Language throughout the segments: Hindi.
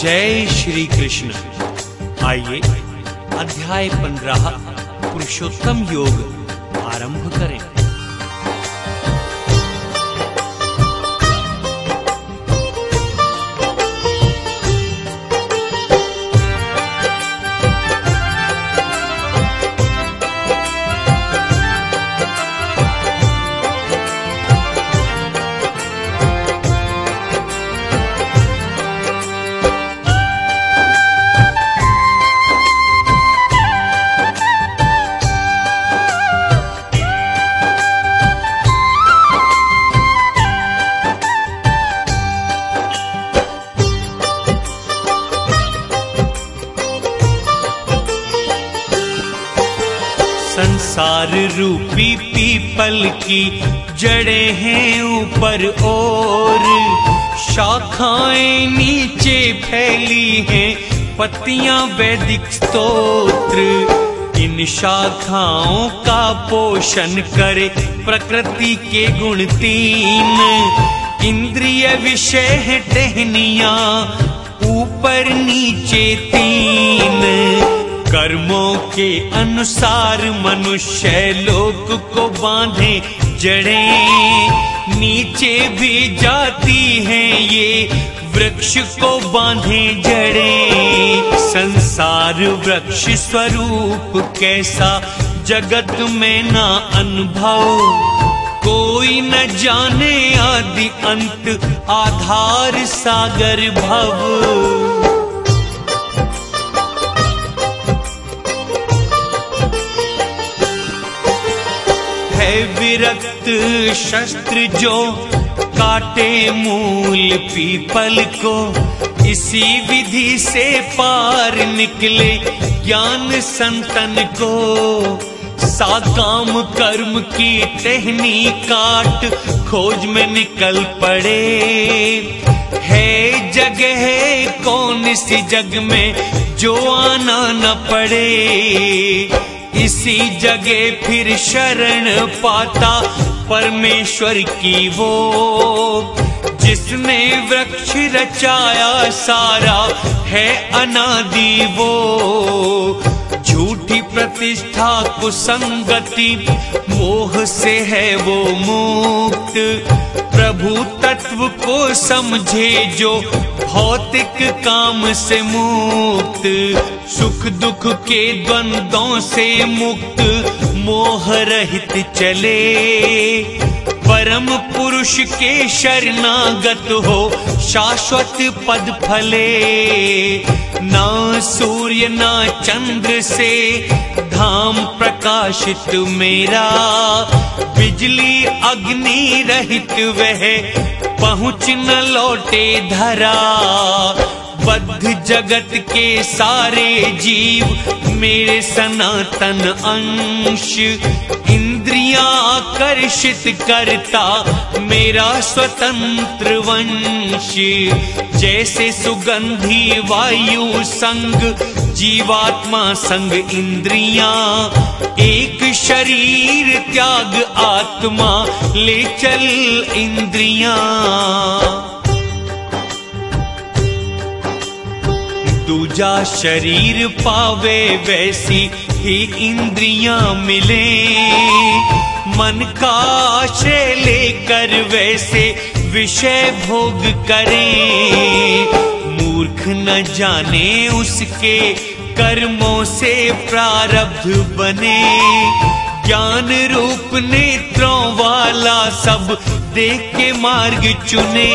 जय श्री कृष्ण। आइए अध्याय पंद्रह पुरुषोत्तम योग आरंभ करें। संसार रूपी पीपल की जड़ें हैं ऊपर और शाखाएँ नीचे फैली हैं, पत्तियाँ वैदिक स्तोत्र। इन शाखाओं का पोषण करे प्रकृति के गुण तीन। इंद्रिय विषय है टहनिया, ऊपर नीचे तीन। के अनुसार मनुष्य लोक को बांधे, जड़े नीचे भी जाती हैं ये वृक्ष को बांधे जड़े। संसार वृक्ष स्वरूप कैसा जगत में ना अनुभव। कोई न जाने आदि अंत आधार सागर भव। विरक्त शस्त्र जो काटे मूल पीपल को, इसी विधि से पार निकले ज्ञान संतन को। साकाम कर्म की टहनी काट खोज में निकल पड़े। है जगह कौन सी जग में जो आना न पड़े। इसी जगह फिर शरण पाता परमेश्वर की वो। जिसने वृक्ष रचाया सारा है अनादि वो। झूठी प्रतिष्ठा कुसंगति, मोह से है वो मुक्त। प्रभु तत्व को समझे जो भौतिक काम से मुक्त, सुख दुख के द्वंद्वों से मुक्त, मोह रहित चले। परम पुरुष के शरणागत हो शाश्वत पद फले। ना सूर्य, ना चंद्र से धाम प्रकाशित मेरा। बिजली अग्नि रहित वह पहुँच न लौटे धरा। बद्ध जगत के सारे जीव मेरे सनातन अंश इंद्रियाँ आकर्षित करता, मेरा स्वतंत्र वंश। जैसे सुगंधी वायु संग, जीवात्मा संग इंद्रियाँ। एक शरीर त्याग आत्मा, ले चल इंद्रियाँ। दूजा शरीर पावे वैसी ही इंद्रियाँ मिले, मन का आश्रय लेकर वैसे विषय भोग करें। मूर्ख न जाने उसके कर्मों से प्रारब्ध बने। ज्ञान रूप नेत्रों वाला सब देख के मार्ग चुने।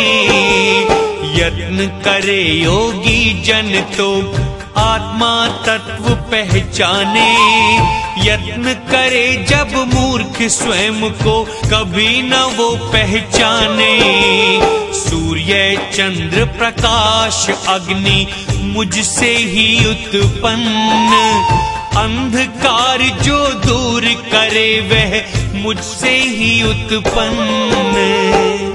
यत्न करे योगी जन तो आत्मा तत्व पहचाने, यत्न करे जब मूर्ख स्वयं को कभी न वो पहचाने। सूर्य, चंद्र, प्रकाश, अग्नि मुझसे ही उत्पन्न। अंधकार जो दूर करे वह मुझसे ही उत्पन्न।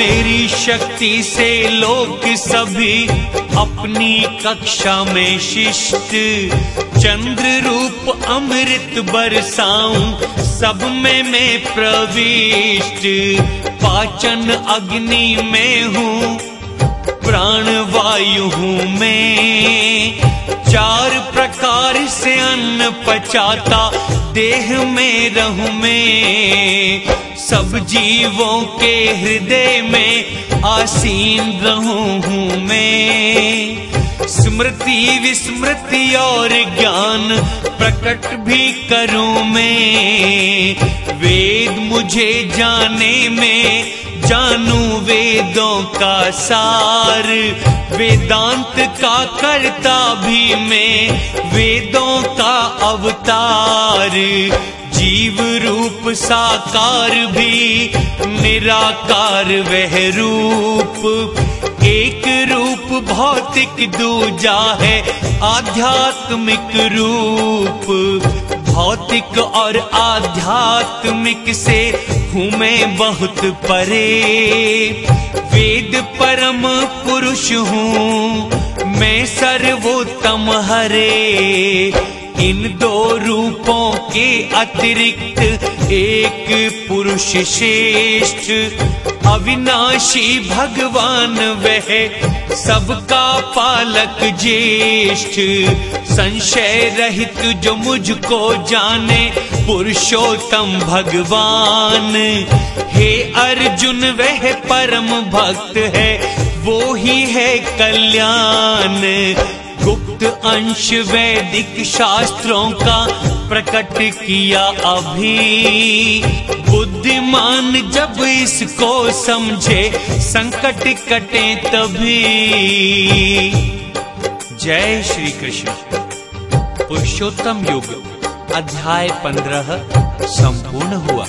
मेरी शक्ति से लोग सभी अपनी कक्षा में शिष्ट। चंद्र रूप अमृत बरसाऊं, सब में मैं प्रविष्ट। पाचन अग्नि में हूँ प्राण वायु हूँ मैं। चार प्रकार से अन्न पचाता, देह में, रहूँ मैं। सब जीवों के हृदय में आसीन रहूँ हूँ मैं। स्मृति, विस्मृति और ज्ञान प्रकट भी करूँ मैं। वेद मुझे जाने में जानू वेदों का सार। वेदांत का करता भी मैं, वेदों का अवतार। जीव रूप साकार भी, निराकार वह रूप। एक रूप भौतिक दूजा है, आध्यात्मिक रूप। भौतिक और आध्यात्मिक से हूँ मैं बहुत परे। वेद परम पुरुष हूँ, मैं सर्वोत्तम हरे। इन दो रूपों के अतिरिक्त एक पुरुष श्रेष्ठ। अविनाशी भगवान वह सबका पालक ज्येष्ठ। संशय रहित जो मुझको जाने, पुरुषोत्तम भगवान। हे अर्जुन, वह परम भक्त है, वो ही है कल्याण। गुप्त अंश वैदिक शास्त्रों का प्रकट किया अभी। बुद्धिमान जब इसको समझे, संकट कटे तभी। जय श्री कृष्ण। पुरुषोत्तम युग अध्याय पंद्रह संपूर्ण हुआ।